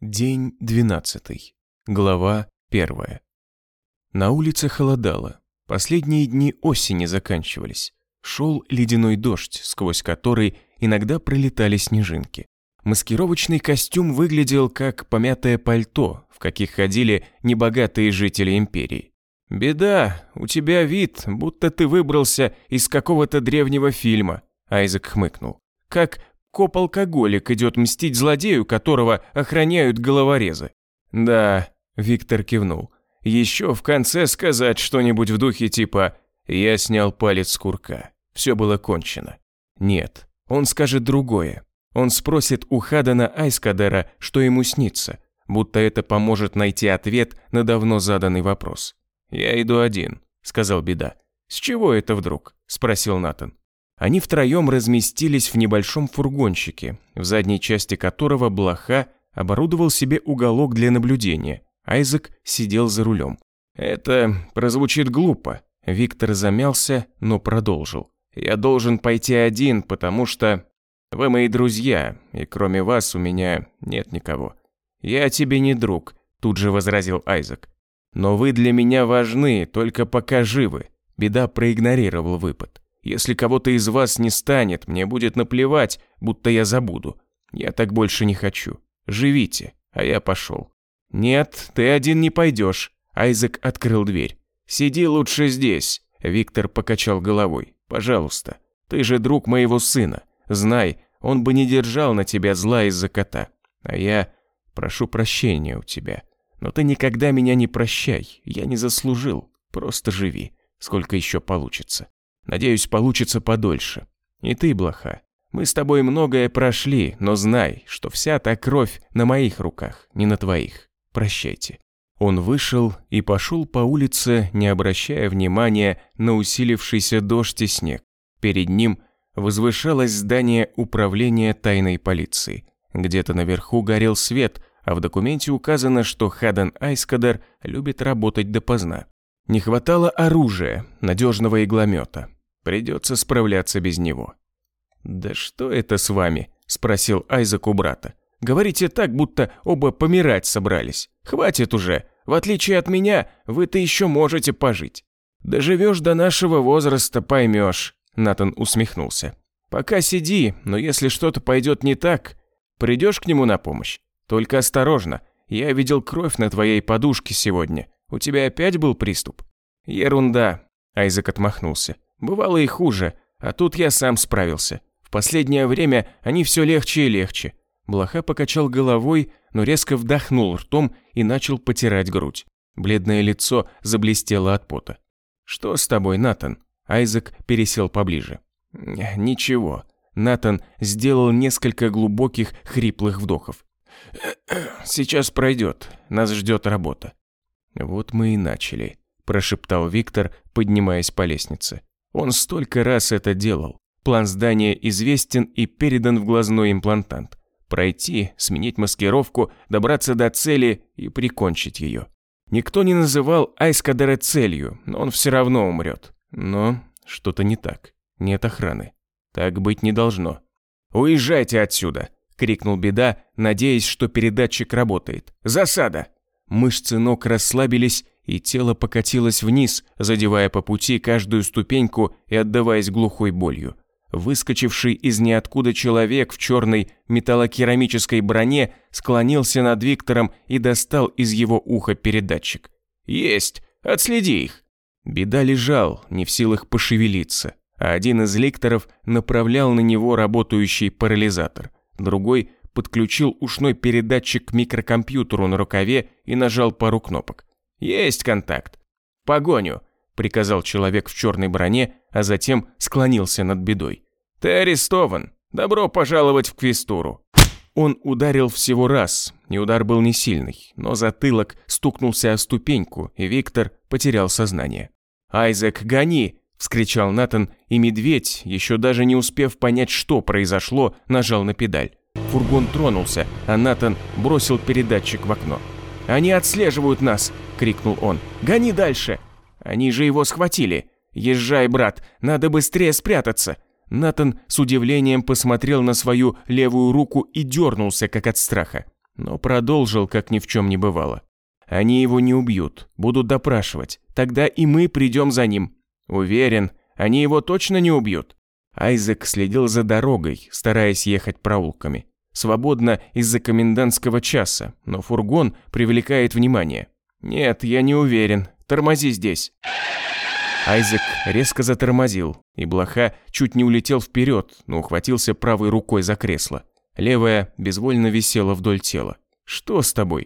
День двенадцатый. Глава первая. На улице холодало. Последние дни осени заканчивались. Шел ледяной дождь, сквозь который иногда пролетали снежинки. Маскировочный костюм выглядел как помятое пальто, в каких ходили небогатые жители империи. «Беда, у тебя вид, будто ты выбрался из какого-то древнего фильма», Айзек хмыкнул. «Как коп-алкоголик идет мстить злодею, которого охраняют головорезы». «Да», — Виктор кивнул. «Еще в конце сказать что-нибудь в духе типа «Я снял палец с курка». Все было кончено». Нет, он скажет другое. Он спросит у Хадана Айскадера, что ему снится, будто это поможет найти ответ на давно заданный вопрос. «Я иду один», — сказал Беда. «С чего это вдруг?» — спросил Натан. Они втроем разместились в небольшом фургончике, в задней части которого Блоха оборудовал себе уголок для наблюдения. Айзек сидел за рулем. «Это прозвучит глупо», — Виктор замялся, но продолжил. «Я должен пойти один, потому что вы мои друзья, и кроме вас у меня нет никого». «Я тебе не друг», — тут же возразил Айзек. «Но вы для меня важны, только пока живы». Беда проигнорировал выпад. Если кого-то из вас не станет, мне будет наплевать, будто я забуду. Я так больше не хочу. Живите, а я пошел. Нет, ты один не пойдешь. Айзек открыл дверь. Сиди лучше здесь. Виктор покачал головой. Пожалуйста. Ты же друг моего сына. Знай, он бы не держал на тебя зла из-за кота. А я прошу прощения у тебя. Но ты никогда меня не прощай. Я не заслужил. Просто живи, сколько еще получится. Надеюсь, получится подольше. И ты, блоха. Мы с тобой многое прошли, но знай, что вся та кровь на моих руках, не на твоих. Прощайте». Он вышел и пошел по улице, не обращая внимания на усилившийся дождь и снег. Перед ним возвышалось здание управления тайной полиции. Где-то наверху горел свет, а в документе указано, что Хаден Айскадер любит работать допоздна. Не хватало оружия, надежного игломета. Придется справляться без него. «Да что это с вами?» – спросил Айзек у брата. «Говорите так, будто оба помирать собрались. Хватит уже. В отличие от меня, вы-то еще можете пожить. Доживешь до нашего возраста, поймешь», – Натан усмехнулся. «Пока сиди, но если что-то пойдет не так, придешь к нему на помощь. Только осторожно, я видел кровь на твоей подушке сегодня. У тебя опять был приступ?» «Ерунда», – Айзек отмахнулся. Бывало и хуже, а тут я сам справился. В последнее время они все легче и легче. Блоха покачал головой, но резко вдохнул ртом и начал потирать грудь. Бледное лицо заблестело от пота. «Что с тобой, Натан?» Айзек пересел поближе. «Ничего». Натан сделал несколько глубоких хриплых вдохов. «Сейчас пройдет. Нас ждет работа». «Вот мы и начали», – прошептал Виктор, поднимаясь по лестнице. Он столько раз это делал. План здания известен и передан в глазной имплантант. Пройти, сменить маскировку, добраться до цели и прикончить ее. Никто не называл Айскадера целью, но он все равно умрет. Но что-то не так. Нет охраны. Так быть не должно. «Уезжайте отсюда!» – крикнул Беда, надеясь, что передатчик работает. «Засада!» Мышцы ног расслабились, и тело покатилось вниз, задевая по пути каждую ступеньку и отдаваясь глухой болью. Выскочивший из ниоткуда человек в черной металлокерамической броне склонился над Виктором и достал из его уха передатчик. «Есть! Отследи их!» Беда лежал, не в силах пошевелиться, а один из ликторов направлял на него работающий парализатор. Другой подключил ушной передатчик к микрокомпьютеру на рукаве и нажал пару кнопок. «Есть контакт. Погоню», – приказал человек в черной броне, а затем склонился над бедой. «Ты арестован. Добро пожаловать в Квестуру». Он ударил всего раз, и удар был не сильный, но затылок стукнулся о ступеньку, и Виктор потерял сознание. «Айзек, гони!» – вскричал Натан, и медведь, еще даже не успев понять, что произошло, нажал на педаль. Фургон тронулся, а Натан бросил передатчик в окно. «Они отслеживают нас!» – крикнул он. «Гони дальше!» «Они же его схватили!» «Езжай, брат, надо быстрее спрятаться!» Натан с удивлением посмотрел на свою левую руку и дернулся, как от страха. но продолжил, как ни в чем не бывало. Они его не убьют, будут допрашивать. Тогда и мы придем за ним. Уверен, они его точно не убьют. Айзек следил за дорогой, стараясь ехать проулками. Свободно из-за комендантского часа, но фургон привлекает внимание. Нет, я не уверен. Тормози здесь. Айзек резко затормозил, и блоха чуть не улетел вперед, но ухватился правой рукой за кресло. Левая безвольно висела вдоль тела. «Что с тобой?»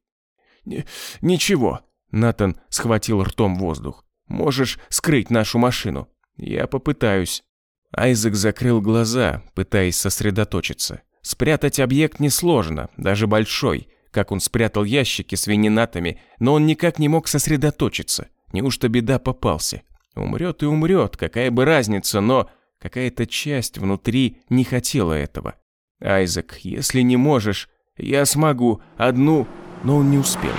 «Ничего», — Натан схватил ртом воздух. «Можешь скрыть нашу машину?» «Я попытаюсь». Айзек закрыл глаза, пытаясь сосредоточиться. Спрятать объект несложно, даже большой, как он спрятал ящики с вининатами, но он никак не мог сосредоточиться. Неужто беда попался? Умрет и умрет, какая бы разница, но какая-то часть внутри не хотела этого. «Айзек, если не можешь, я смогу, одну...» Но он не успел.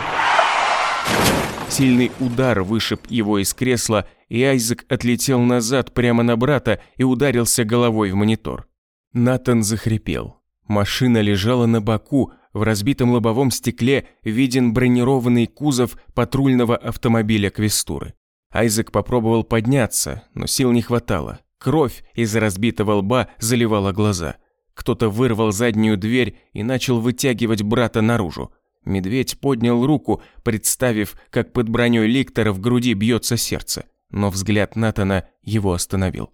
Сильный удар вышиб его из кресла, и Айзек отлетел назад прямо на брата и ударился головой в монитор. Натан захрипел. Машина лежала на боку, в разбитом лобовом стекле виден бронированный кузов патрульного автомобиля Квестуры. Айзек попробовал подняться, но сил не хватало. Кровь из разбитого лба заливала глаза. Кто-то вырвал заднюю дверь и начал вытягивать брата наружу. Медведь поднял руку, представив, как под броней Ликтора в груди бьется сердце. Но взгляд Натана его остановил.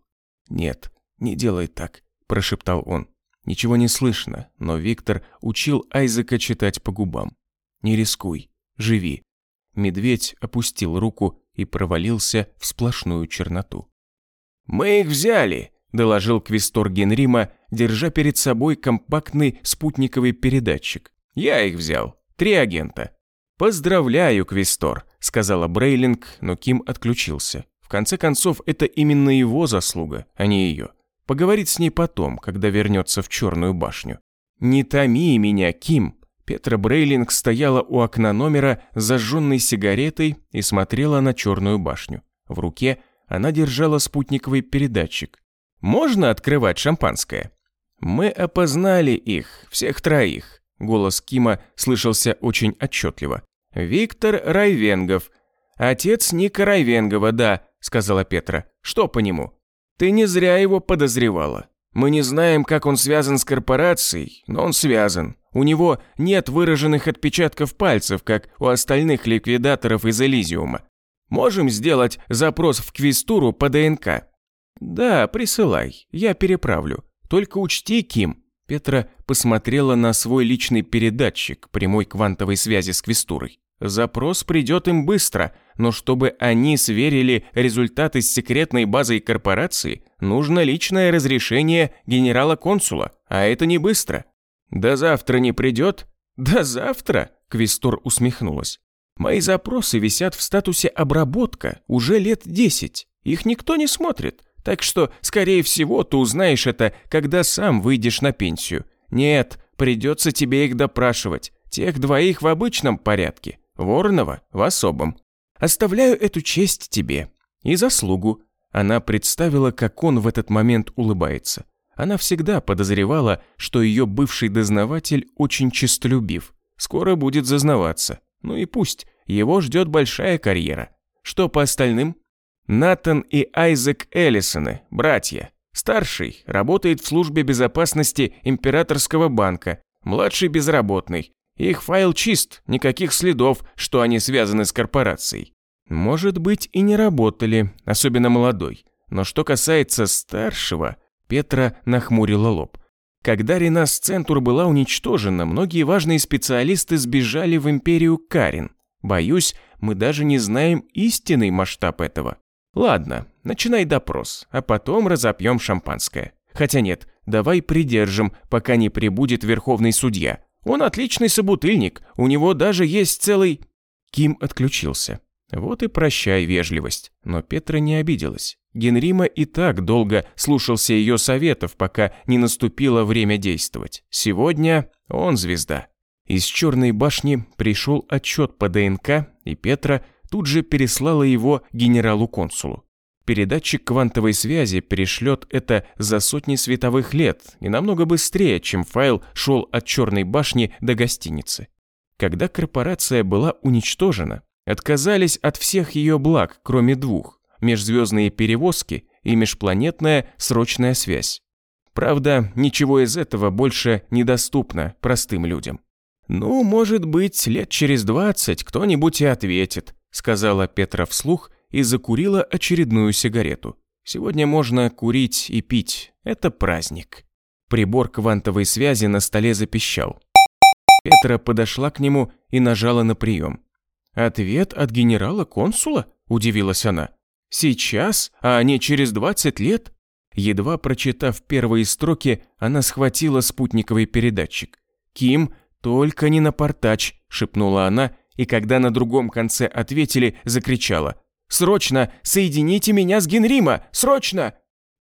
«Нет, не делай так», – прошептал он. Ничего не слышно, но Виктор учил Айзека читать по губам. «Не рискуй, живи». Медведь опустил руку и провалился в сплошную черноту. «Мы их взяли!» – доложил Квестор Генрима, держа перед собой компактный спутниковый передатчик. «Я их взял. Три агента». «Поздравляю, Квестор», – сказала Брейлинг, но Ким отключился. В конце концов, это именно его заслуга, а не ее. Поговорить с ней потом, когда вернется в Черную башню. «Не томи меня, Ким», Петра Брейлинг стояла у окна номера с зажженной сигаретой и смотрела на черную башню. В руке она держала спутниковый передатчик. «Можно открывать шампанское?» «Мы опознали их, всех троих», – голос Кима слышался очень отчетливо. «Виктор Райвенгов». «Отец Ника Райвенгова, да», – сказала Петра. «Что по нему?» «Ты не зря его подозревала. Мы не знаем, как он связан с корпорацией, но он связан. У него нет выраженных отпечатков пальцев, как у остальных ликвидаторов из Элизиума. Можем сделать запрос в Квистуру по ДНК? Да, присылай, я переправлю. Только учти, Ким. Петра посмотрела на свой личный передатчик прямой квантовой связи с Квистурой. Запрос придет им быстро, но чтобы они сверили результаты с секретной базой корпорации, нужно личное разрешение генерала-консула, а это не быстро. «До завтра не придет?» «До завтра?» – Квестор усмехнулась. «Мои запросы висят в статусе «обработка» уже лет десять. Их никто не смотрит. Так что, скорее всего, ты узнаешь это, когда сам выйдешь на пенсию. Нет, придется тебе их допрашивать. Тех двоих в обычном порядке, Воронова в особом. Оставляю эту честь тебе. И заслугу». Она представила, как он в этот момент улыбается. Она всегда подозревала, что ее бывший дознаватель очень честолюбив. Скоро будет зазнаваться. Ну и пусть, его ждет большая карьера. Что по остальным? Натан и Айзек Эллисоны, братья. Старший работает в службе безопасности Императорского банка, младший безработный. Их файл чист, никаких следов, что они связаны с корпорацией. Может быть, и не работали, особенно молодой. Но что касается старшего, Петра нахмурила лоб. Когда Ренас-Центур была уничтожена, многие важные специалисты сбежали в империю Карин. Боюсь, мы даже не знаем истинный масштаб этого. Ладно, начинай допрос, а потом разопьем шампанское. Хотя нет, давай придержим, пока не прибудет верховный судья. Он отличный собутыльник, у него даже есть целый... Ким отключился. Вот и прощай вежливость. Но Петра не обиделась. Генрима и так долго слушался ее советов, пока не наступило время действовать. Сегодня он звезда. Из Черной башни пришел отчет по ДНК, и Петра тут же переслала его генералу-консулу. Передатчик квантовой связи перешлет это за сотни световых лет и намного быстрее, чем файл шел от Черной башни до гостиницы. Когда корпорация была уничтожена, отказались от всех ее благ, кроме двух – межзвездные перевозки и межпланетная срочная связь. Правда, ничего из этого больше недоступно простым людям. «Ну, может быть, лет через двадцать кто-нибудь и ответит», сказала Петра вслух и закурила очередную сигарету. «Сегодня можно курить и пить. Это праздник». Прибор квантовой связи на столе запищал. Петра подошла к нему и нажала на прием. «Ответ от генерала-консула?» – удивилась она. «Сейчас, а не через 20 лет?» Едва прочитав первые строки, она схватила спутниковый передатчик. «Ким, только не напортач», – шепнула она, и когда на другом конце ответили, закричала. «Срочно! Соедините меня с Генрима! Срочно!»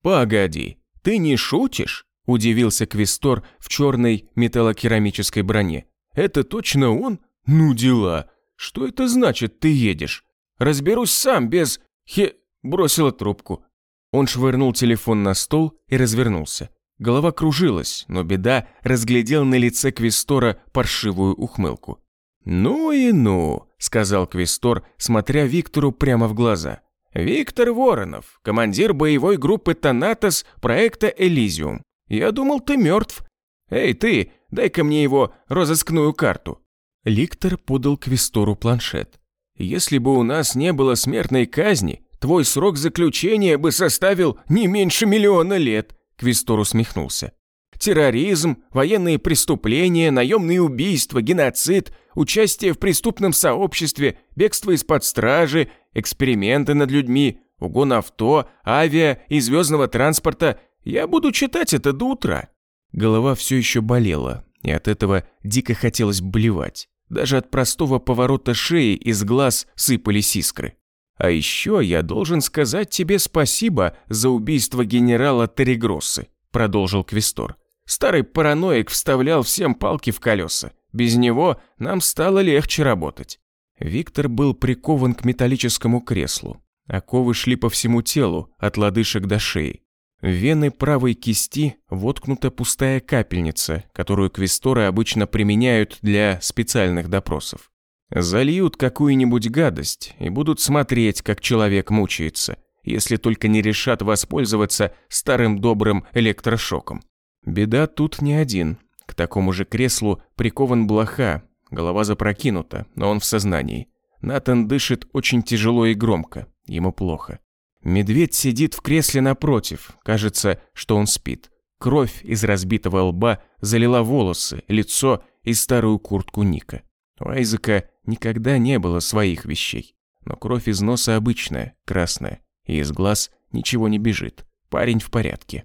«Погоди, ты не шутишь?» – удивился Квестор в черной металлокерамической броне. «Это точно он? Ну дела! Что это значит, ты едешь? Разберусь сам без... Хе...» – бросила трубку. Он швырнул телефон на стол и развернулся. Голова кружилась, но беда разглядел на лице Квестора паршивую ухмылку. «Ну и ну», – сказал Квестор, смотря Виктору прямо в глаза. «Виктор Воронов, командир боевой группы «Танатос» проекта «Элизиум». Я думал, ты мертв. Эй, ты, дай-ка мне его розыскную карту». Ликтор подал Квестору планшет. «Если бы у нас не было смертной казни, Твой срок заключения бы составил не меньше миллиона лет», – Квистор усмехнулся. «Терроризм, военные преступления, наемные убийства, геноцид, участие в преступном сообществе, бегство из-под стражи, эксперименты над людьми, угон авто, авиа и звездного транспорта. Я буду читать это до утра». Голова все еще болела, и от этого дико хотелось блевать. Даже от простого поворота шеи из глаз сыпались искры. А еще я должен сказать тебе спасибо за убийство генерала Терригроссы», продолжил Квестор. «Старый параноик вставлял всем палки в колеса. Без него нам стало легче работать». Виктор был прикован к металлическому креслу. Оковы шли по всему телу, от лодыжек до шеи. В вены правой кисти воткнута пустая капельница, которую квесторы обычно применяют для специальных допросов. Зальют какую-нибудь гадость и будут смотреть, как человек мучается, если только не решат воспользоваться старым добрым электрошоком. Беда тут не один. К такому же креслу прикован блоха, голова запрокинута, но он в сознании. Натан дышит очень тяжело и громко, ему плохо. Медведь сидит в кресле напротив, кажется, что он спит. Кровь из разбитого лба залила волосы, лицо и старую куртку Ника. У Айзека никогда не было своих вещей. Но кровь из носа обычная, красная, и из глаз ничего не бежит. Парень в порядке.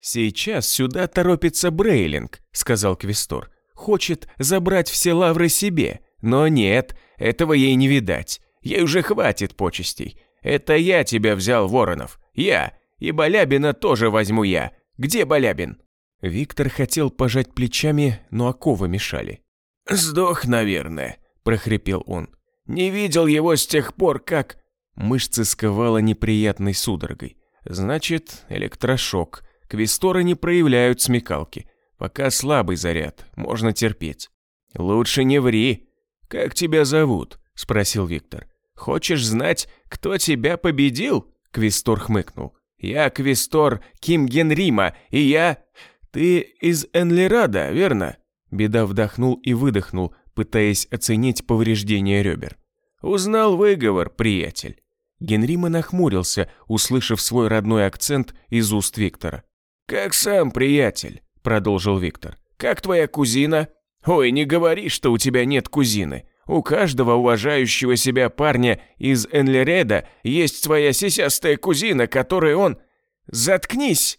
«Сейчас сюда торопится Брейлинг», — сказал Квестор. «Хочет забрать все лавры себе. Но нет, этого ей не видать. Ей уже хватит почестей. Это я тебя взял, Воронов. Я. И Балябина тоже возьму я. Где Балябин?» Виктор хотел пожать плечами, но оковы мешали. «Сдох, наверное», – прохрипел он. «Не видел его с тех пор, как...» Мышцы сковало неприятной судорогой. «Значит, электрошок. Квесторы не проявляют смекалки. Пока слабый заряд, можно терпеть». «Лучше не ври. Как тебя зовут?» – спросил Виктор. «Хочешь знать, кто тебя победил?» Квестор хмыкнул. «Я Квестор Ким Генрима, и я...» «Ты из Энлерада, верно?» Беда вдохнул и выдохнул, пытаясь оценить повреждения ребер. «Узнал выговор, приятель». Генрима нахмурился, услышав свой родной акцент из уст Виктора. «Как сам, приятель», — продолжил Виктор. «Как твоя кузина?» «Ой, не говори, что у тебя нет кузины. У каждого уважающего себя парня из Энлереда есть своя сисястая кузина, которой он... Заткнись!»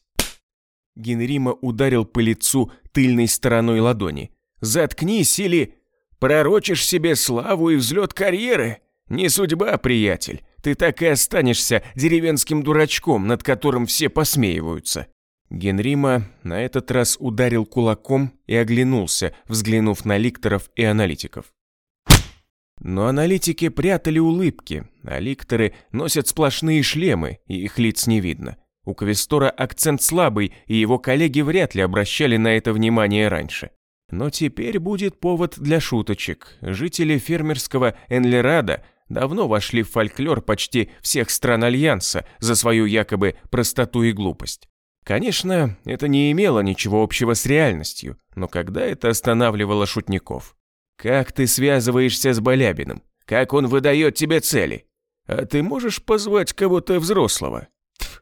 Генрима ударил по лицу тыльной стороной ладони. «Заткнись или пророчишь себе славу и взлет карьеры? Не судьба, приятель. Ты так и останешься деревенским дурачком, над которым все посмеиваются». Генрима на этот раз ударил кулаком и оглянулся, взглянув на ликторов и аналитиков. Но аналитики прятали улыбки, а ликторы носят сплошные шлемы, и их лиц не видно. У Квестора акцент слабый, и его коллеги вряд ли обращали на это внимание раньше. Но теперь будет повод для шуточек. Жители фермерского Энлерада давно вошли в фольклор почти всех стран Альянса за свою якобы простоту и глупость. Конечно, это не имело ничего общего с реальностью, но когда это останавливало шутников? Как ты связываешься с Балябиным? Как он выдает тебе цели? А ты можешь позвать кого-то взрослого? Тьф.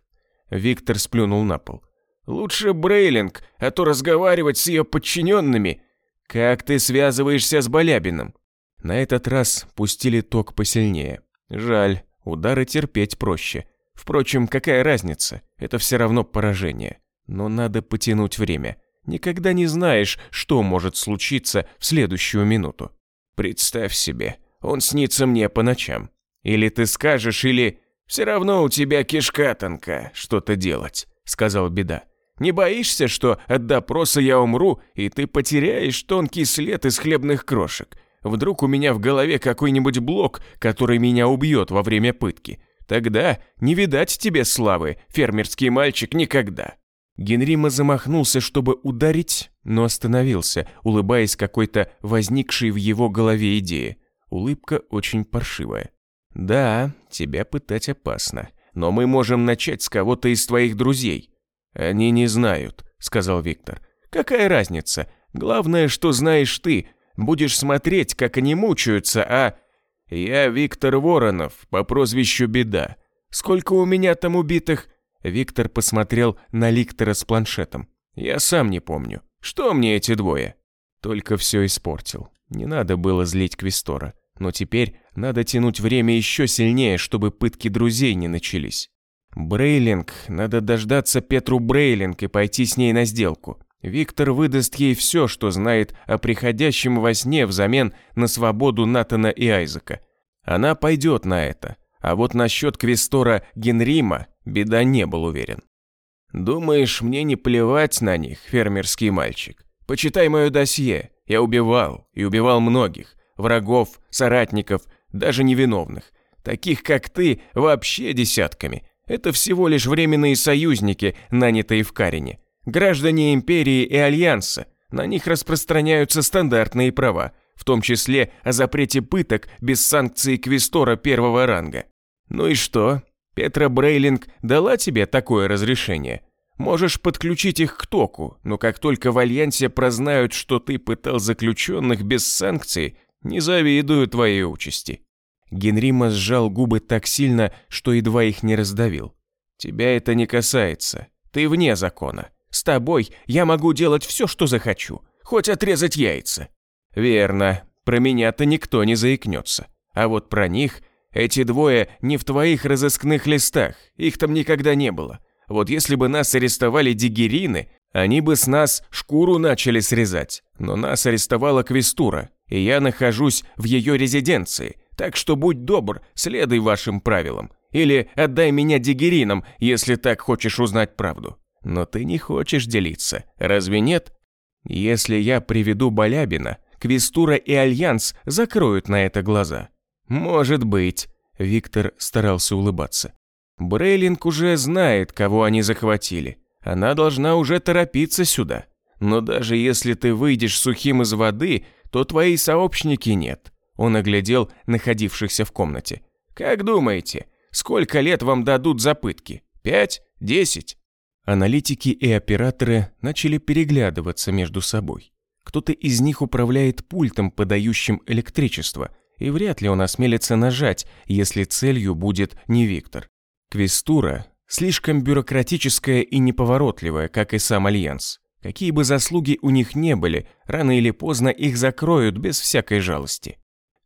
Виктор сплюнул на пол. Лучше Брейлинг, а то разговаривать с ее подчиненными. Как ты связываешься с Балябиным? На этот раз пустили ток посильнее. Жаль, удары терпеть проще. Впрочем, какая разница? Это все равно поражение. Но надо потянуть время. Никогда не знаешь, что может случиться в следующую минуту. Представь себе, он снится мне по ночам. Или ты скажешь, или... «Все равно у тебя кишка тонка, что-то делать», — сказал Беда. Не боишься, что от допроса я умру, и ты потеряешь тонкий след из хлебных крошек? Вдруг у меня в голове какой-нибудь блок, который меня убьет во время пытки? Тогда не видать тебе славы, фермерский мальчик, никогда». Генрима замахнулся, чтобы ударить, но остановился, улыбаясь какой-то возникшей в его голове идее. Улыбка очень паршивая. «Да, тебя пытать опасно, но мы можем начать с кого-то из твоих друзей. «Они не знают», — сказал Виктор. «Какая разница? Главное, что знаешь ты. Будешь смотреть, как они мучаются, а...» «Я Виктор Воронов, по прозвищу Беда. Сколько у меня там убитых?» Виктор посмотрел на Ликтора с планшетом. «Я сам не помню. Что мне эти двое?» Только все испортил. Не надо было злить Квестора. Но теперь надо тянуть время еще сильнее, чтобы пытки друзей не начались. Брейлинг, надо дождаться Петру Брейлинг и пойти с ней на сделку. Виктор выдаст ей все, что знает о приходящем во сне взамен на свободу Натана и Айзека. Она пойдет на это. А вот насчет Квестора Генрима Беда не был уверен. «Думаешь, мне не плевать на них, фермерский мальчик? Почитай мое досье. Я убивал, и убивал многих. Врагов, соратников, даже невиновных. Таких, как ты, вообще десятками. Это всего лишь временные союзники, нанятые в Карине. Граждане Империи и Альянса. На них распространяются стандартные права, в том числе о запрете пыток без санкции Квестора первого ранга. Ну и что? Петра Брейлинг дала тебе такое разрешение? Можешь подключить их к току, но как только в Альянсе прознают, что ты пытал заключенных без санкций, не завидую твоей участи. Генрима сжал губы так сильно, что едва их не раздавил. «Тебя это не касается. Ты вне закона. С тобой я могу делать все, что захочу, хоть отрезать яйца». «Верно. Про меня-то никто не заикнется. А вот про них эти двое не в твоих разыскных листах, их там никогда не было. Вот если бы нас арестовали дигерины, они бы с нас шкуру начали срезать. Но нас арестовала Квестура, и я нахожусь в ее резиденции, так что будь добр, следуй вашим правилам. Или отдай меня дигеринам, если так хочешь узнать правду. Но ты не хочешь делиться, разве нет? Если я приведу Балябина, Квестура и Альянс закроют на это глаза. Может быть. Виктор старался улыбаться. Брейлинг уже знает, кого они захватили. Она должна уже торопиться сюда. Но даже если ты выйдешь сухим из воды, то твои сообщники нет. Он оглядел находившихся в комнате. «Как думаете, сколько лет вам дадут за пытки? Пять? Десять?» Аналитики и операторы начали переглядываться между собой. Кто-то из них управляет пультом, подающим электричество, и вряд ли он осмелится нажать, если целью будет не Виктор. Квестура слишком бюрократическая и неповоротливая, как и сам Альянс. Какие бы заслуги у них не были, рано или поздно их закроют без всякой жалости.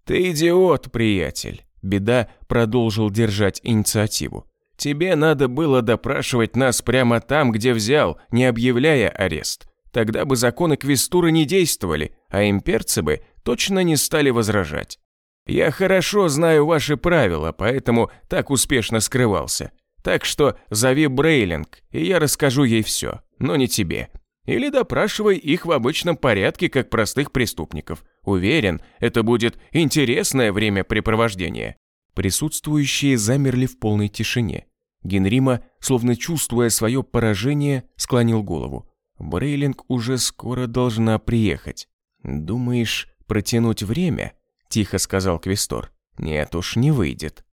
«Ты идиот, приятель!» Беда продолжил держать инициативу. «Тебе надо было допрашивать нас прямо там, где взял, не объявляя арест. Тогда бы законы Квестуры не действовали, а имперцы бы точно не стали возражать. Я хорошо знаю ваши правила, поэтому так успешно скрывался. Так что зови Брейлинг, и я расскажу ей все, но не тебе. Или допрашивай их в обычном порядке, как простых преступников. Уверен, это будет интересное времяпрепровождение». Присутствующие замерли в полной тишине. Генрима, словно чувствуя свое поражение, склонил голову. Брейлинг уже скоро должна приехать. «Думаешь, протянуть время?» – тихо сказал Квестор. «Нет уж, не выйдет».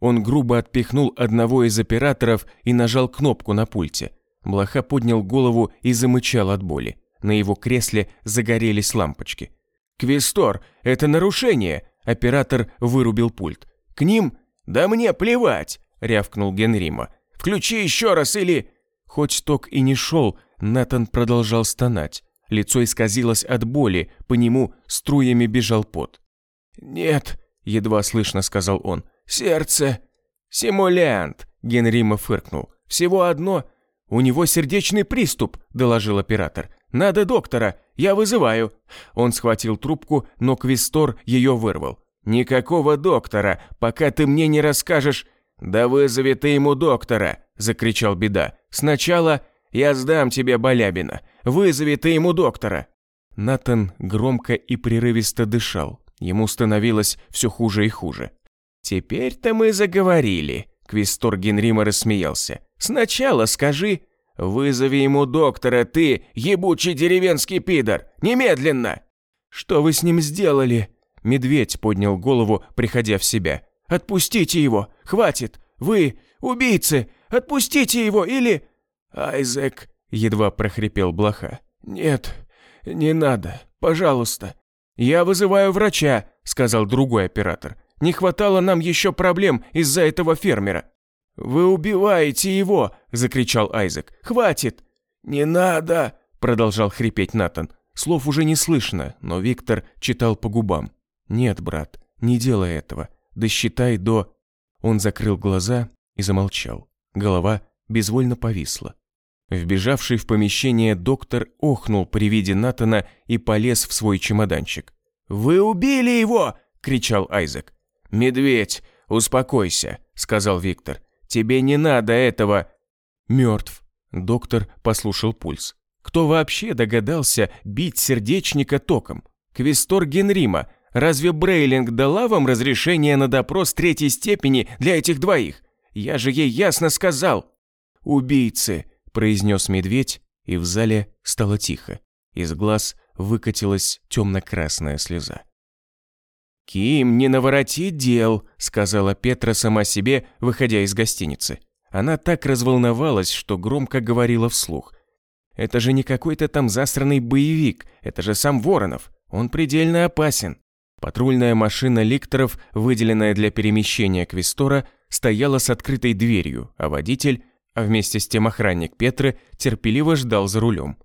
Он грубо отпихнул одного из операторов и нажал кнопку на пульте. Блоха поднял голову и замычал от боли. На его кресле загорелись лампочки. «Квестор, это нарушение!» Оператор вырубил пульт. «К ним? Да мне плевать!» – рявкнул Генрима. «Включи еще раз или...» Хоть ток и не шел, Натан продолжал стонать. Лицо исказилось от боли, по нему струями бежал пот. «Нет», – едва слышно сказал он, – «сердце». «Симулянт», – Генрима фыркнул. «Всего одно». «У него сердечный приступ», – доложил оператор. «Надо доктора, я вызываю». Он схватил трубку, но Квистор ее вырвал. «Никакого доктора, пока ты мне не расскажешь...» «Да вызови ты ему доктора!» – закричал Беда. «Сначала я сдам тебе Балябина. Вызови ты ему доктора!» Натан громко и прерывисто дышал. Ему становилось все хуже и хуже. «Теперь-то мы заговорили», – Квистор Генрима рассмеялся. «Сначала скажи, вызови ему доктора, ты, ебучий деревенский пидор, немедленно!» «Что вы с ним сделали?» Медведь поднял голову, приходя в себя. «Отпустите его! Хватит! Вы, убийцы! Отпустите его или...» «Айзек!» — едва прохрипел Блоха. «Нет, не надо, пожалуйста». «Я вызываю врача», — сказал другой оператор. «Не хватало нам еще проблем из-за этого фермера». «Вы убиваете его!» – закричал Айзек. «Хватит!» «Не надо!» – продолжал хрипеть Натан. Слов уже не слышно, но Виктор читал по губам. «Нет, брат, не делай этого. Досчитай до...» Он закрыл глаза и замолчал. Голова безвольно повисла. Вбежавший в помещение доктор охнул при виде Натана и полез в свой чемоданчик. «Вы убили его!» – кричал Айзек. «Медведь, успокойся», – сказал Виктор. «Тебе не надо этого!» «Мертв», – доктор послушал пульс. «Кто вообще догадался бить сердечника током? Квестор Генрима, Разве Брейлинг дала вам разрешение на допрос третьей степени для этих двоих? Я же ей ясно сказал. Убийцы, произнес медведь, и в зале стало тихо. Из глаз выкатилась темно-красная слеза. «Ким, не навороти дел», — сказала Петра сама себе, выходя из гостиницы. Она так разволновалась, что громко говорила вслух. «Это же не какой-то там засранный боевик, это же сам Воронов. Он предельно опасен». Патрульная машина ликторов, выделенная для перемещения Квестора, стояла с открытой дверью, а водитель, а вместе с тем охранник Петры, терпеливо ждал за рулем.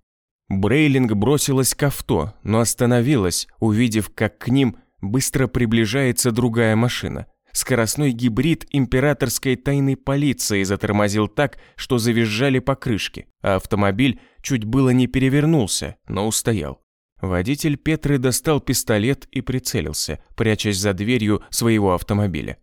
Брейлинг бросилась к авто, но остановилась, увидев, как к ним быстро приближается другая машина. Скоростной гибрид императорской тайной полиции затормозил так, что завизжали покрышки, а автомобиль чуть было не перевернулся, но устоял. Водитель Петры достал пистолет и прицелился, прячась за дверью своего автомобиля.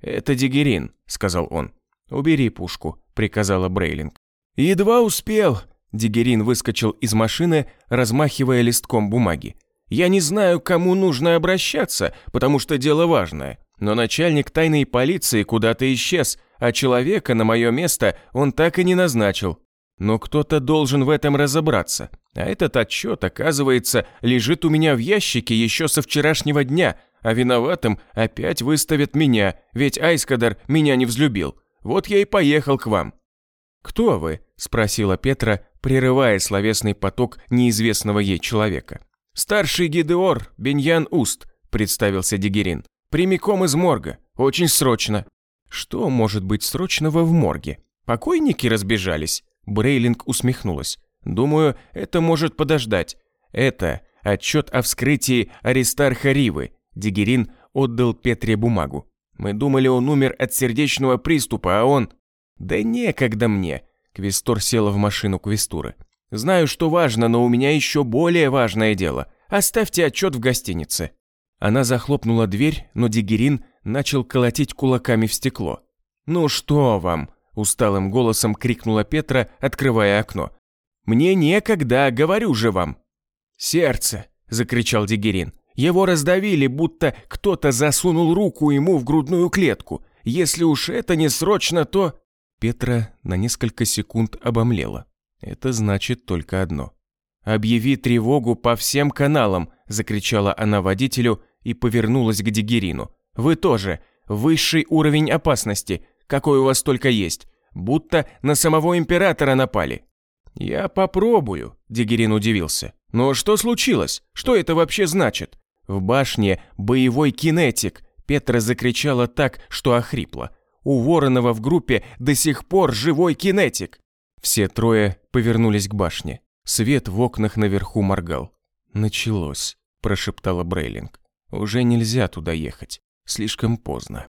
«Это Дигерин», — сказал он. «Убери пушку», — приказала Брейлинг. «Едва успел», — Дигерин выскочил из машины, размахивая листком бумаги. «Я не знаю, кому нужно обращаться, потому что дело важное, но начальник тайной полиции куда-то исчез, а человека на мое место он так и не назначил. Но кто-то должен в этом разобраться. А этот отчет, оказывается, лежит у меня в ящике еще со вчерашнего дня, а виноватым опять выставят меня, ведь Айскадар меня не взлюбил. Вот я и поехал к вам». «Кто вы?» – спросила Петра, прерывая словесный поток неизвестного ей человека. «Старший Гидеор, Беньян Уст», – представился Дигерин. «Прямиком из морга. Очень срочно». «Что может быть срочного в морге? Покойники разбежались?» Брейлинг усмехнулась. «Думаю, это может подождать. Это отчет о вскрытии Аристарха Ривы». Дигерин отдал Петре бумагу. «Мы думали, он умер от сердечного приступа, а он...» «Да некогда мне!» Квестор села в машину Квестуры. «Знаю, что важно, но у меня еще более важное дело. Оставьте отчет в гостинице». Она захлопнула дверь, но Дигерин начал колотить кулаками в стекло. «Ну что вам?» Усталым голосом крикнула Петра, открывая окно. «Мне некогда, говорю же вам!» «Сердце!» – закричал Дигерин. «Его раздавили, будто кто-то засунул руку ему в грудную клетку. Если уж это не срочно, то...» Петра на несколько секунд обомлела. Это значит только одно. «Объяви тревогу по всем каналам!» – закричала она водителю и повернулась к Дигерину. «Вы тоже! Высший уровень опасности! Какой у вас только есть! Будто на самого императора напали!» «Я попробую», – Дигерин удивился. «Но что случилось? Что это вообще значит?» В башне боевой кинетик. Петра закричала так, что охрипла. У Воронова в группе до сих пор живой кинетик. Все трое повернулись к башне. Свет в окнах наверху моргал. «Началось», – прошептала Брейлинг. «Уже нельзя туда ехать. Слишком поздно».